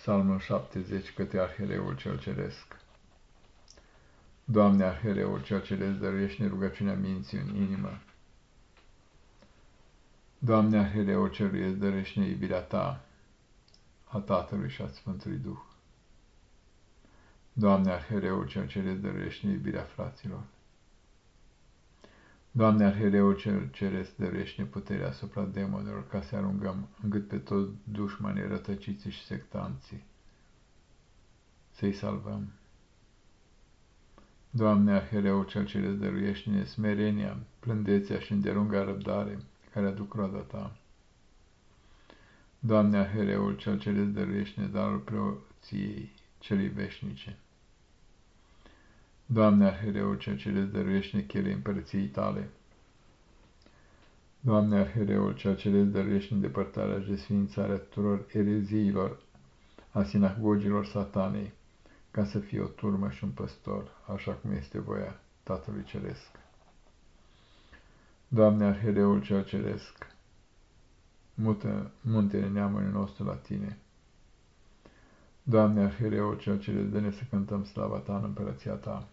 Psalmul 70 către Arhereul cel Ceresc. Doamne, Arhereul cel Ceresc, dăruiește-ne rugăciunea minții în inimă. Doamne, Arhereul cel Ceresc, dăruiește-ne iubirea Ta, a Tatălui și a Sfântului Duh. Doamne, Arhereul cel Ceresc, dăruiește-ne iubirea fraților. Doamne, Arhereul cel Ceresc, dăruiește-ne puterea asupra demonilor, ca să aruncăm încât pe toți dușmanii rătăciții și sectanții. Să-i salvăm. Doamne, Arhereul cel Ceresc, dăruiește-ne smerenia, plândețea și îndelunga răbdare, care aduc roada Ta. Doamne, Arhereul cel Ceresc, dăruiește-ne darul preoției celei veșnice. Doamne, Arhereul cel Ceresc, dăruiește-ne chelei împărăției Tale. Doamne, Arhereul cel Ceresc, dăruiește-ne depărtarea și desființarea tuturor ereziilor, a sinagogilor satanei, ca să fie o turmă și un păstor, așa cum este voia Tatălui Ceresc. Doamne, Arhereul cel Ceresc, mută muntele neamului nostru la Tine. Doamne, Arhereul cel Ceresc, dă-ne să cântăm slava Ta în împărăția Ta.